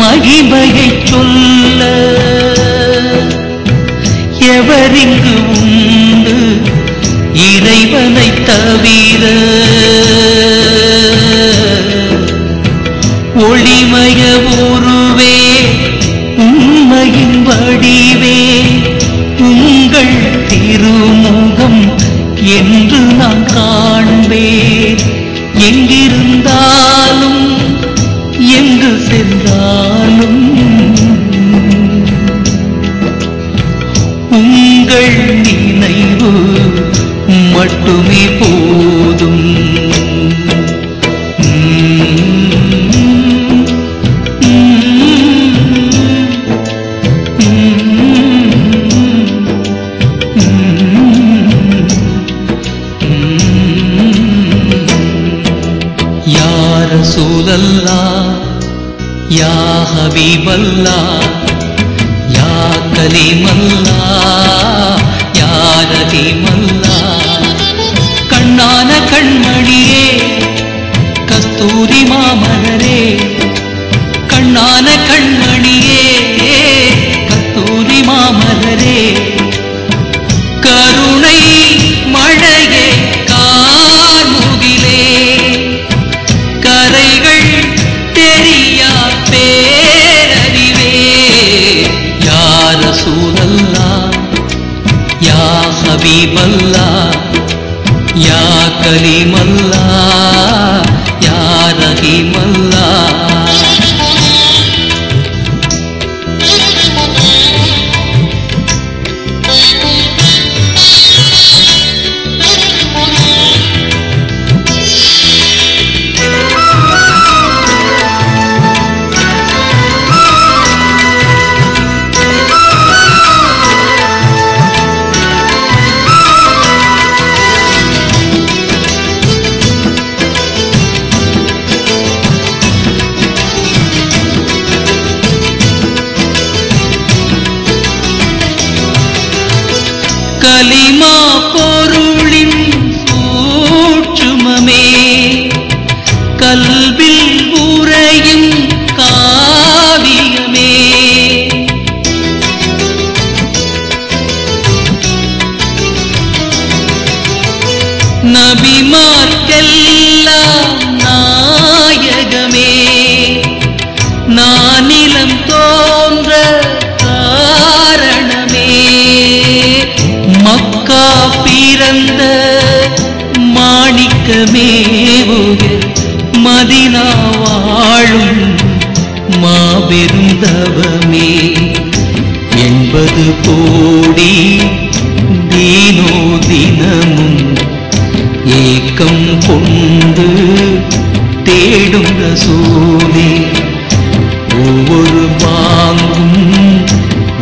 மகிமையை சொல்ல எவரிங்கு உண்டு? இறைவனை தவிர ஒளிமய உருவே உண்மையின் வடிவே உங்கள் திருமுகம் என்று நான் காண்பேன். எங்கிருந்தால் எங்கு சென்றாலும் உங்கள் நினைவு மட்டுமே போதும். யார சூழல்லா யா ஹபீபல்லா யா கலிமல்லா யா ரஹீமல்லா. கண்ணான கண்மணியே கஸ்தூரி மாமலரே கண்ணான கண்மணியே. யார சூழல்லா யா ஹபீபல்லா யா பிறந்த மாணிக்கமேவுக மதினா வாழும் மாபெரும் தவமே எண்பது கோடி தீனோ தினமும் ஏக்கம் கொண்டு தேடும் ரசூலே. ஒவ்வொரு பாங்கும்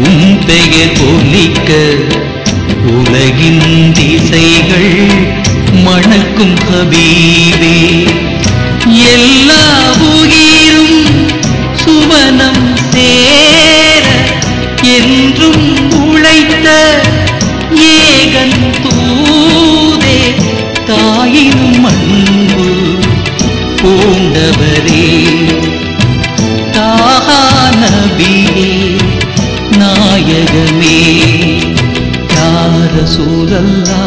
உன் பெயர் ஒலிக்க உலகின் மணக்கும் ஹபீபே. எல்லா உயிரும் சுவனம் சேர என்றும் உழைத்த ஏகன் தூதே தாயினும் அன்பு பூண்டவரே. தாகா நபியே நாயகமே யார சூழல்லா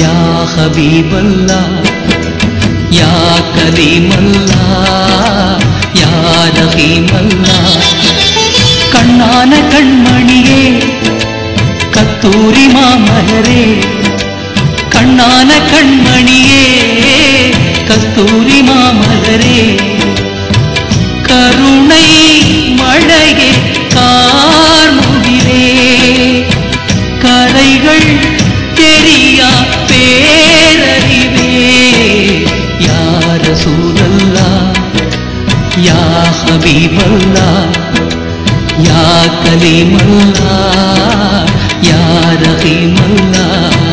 யா ஹபீபல்லா யா கலீமல்லா யா ரஹீமல்லா. கண்ணான கண்மணியே கத்தூரி மாமலரே கண்ணான கண்மணியே. ஹபீபல்லா யா கலிமல்லா யா ரஹீமல்லா Thank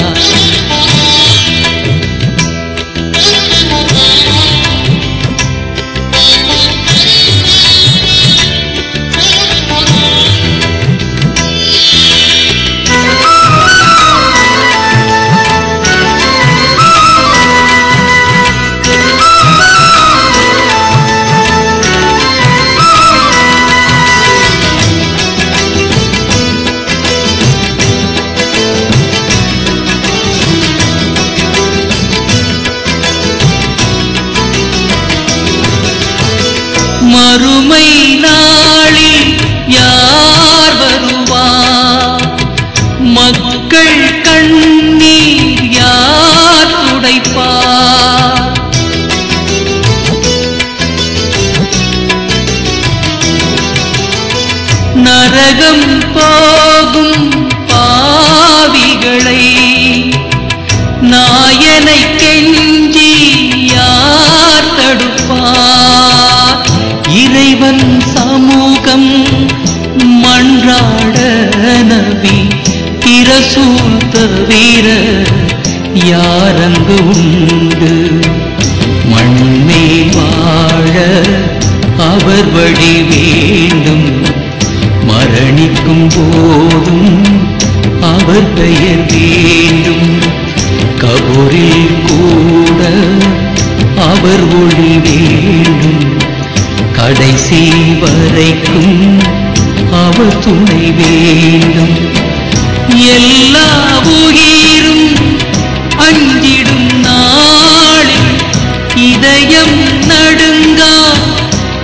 நரகம் போகும் பாவிகளை நாயனை கெஞ்சி யார் தடுப்பார்? இறைவன் சமூகம் மன்றாட நபி பிரசூல் தவிர யாரங்கு உண்டு? மண்மே வாழ அவர் வழி வேண்டும். மரணிக்கும் போதும் அவர் பெயர் வேண்டும். கபூரில் கூட அவர் ஒளி வேண்டும். கடைசி வரைக்கும் அவர் துணை வேண்டும். எல்லா உயிரும் அஞ்சிடும் நாளில் இதயம் நடுங்கா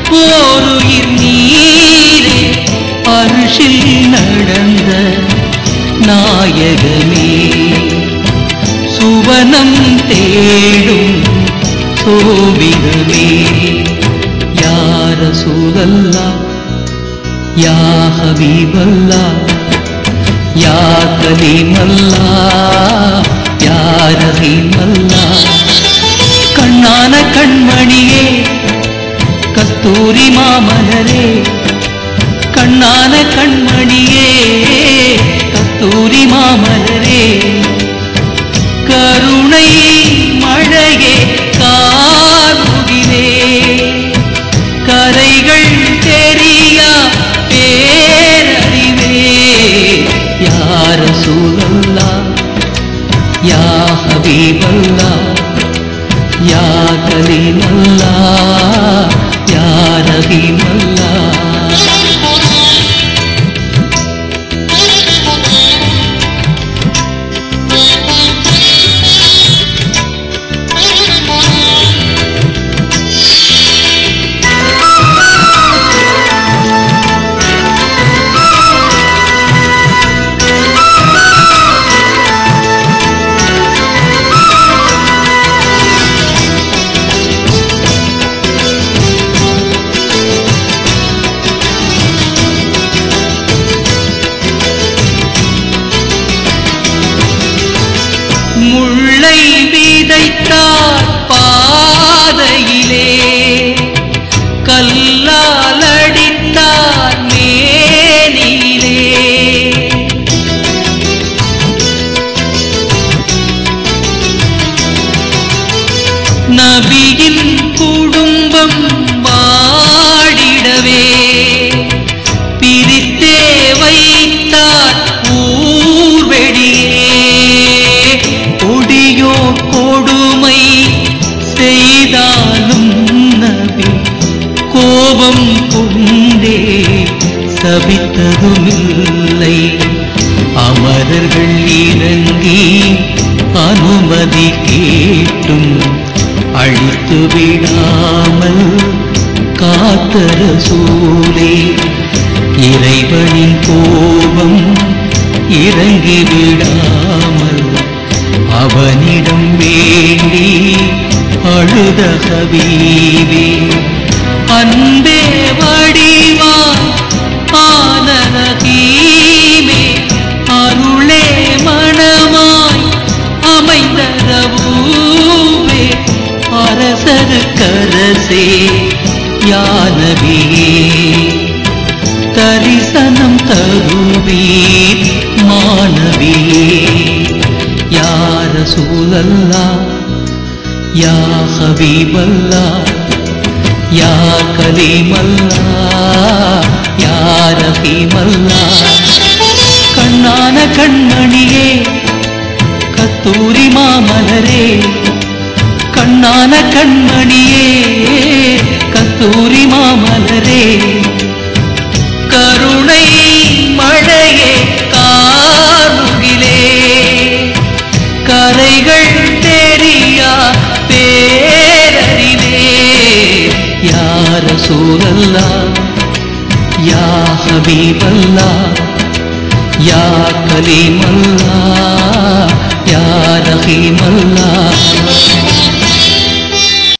போருயிர் நீ அருஷில் நடந்த நாயகமே சுவனம் தேடும் சோபிகமே யார சூழல்லா யா ஹபீபல்லா யா கலீமல்லா யா ரஹீமல்லா. கண்ணான கண்மணியே கஸ்தூரி மாமலரே கண்ணான கண்மணியே கத்தூரி மாமலரே. கருணை மழையே கார்முகிலே கரைகள் தெரியா பேரறிவே. யார சூழல்லா யா ஹபீபல்லா? யா கலீமல்லா யா ரஹீமல்லா விதைத்தார் பாதையிலே. சபித்ததுமில்லை அமரர்கள் இறங்கி அனுமதி கேட்டும். அழித்து விடாமல் காத்தர சூலே. இறைவனின் கோபம் இறங்கி விடாமல் அவனிடம் வேண்டி அழுத ஹபீபே. அரசருக்கரசே யானவியே தரிசனம் தருவீர் மாணவியே யார சூழல்லா யா ஹபீபல்லா யா கலீமல்லா யா ரஹீமல்லா. கரைகள் தெரியா பேரறிவே யார சூழல்லா யா ஹபீபல்லா யா கலீமல்லா யா ரஹீமல்லா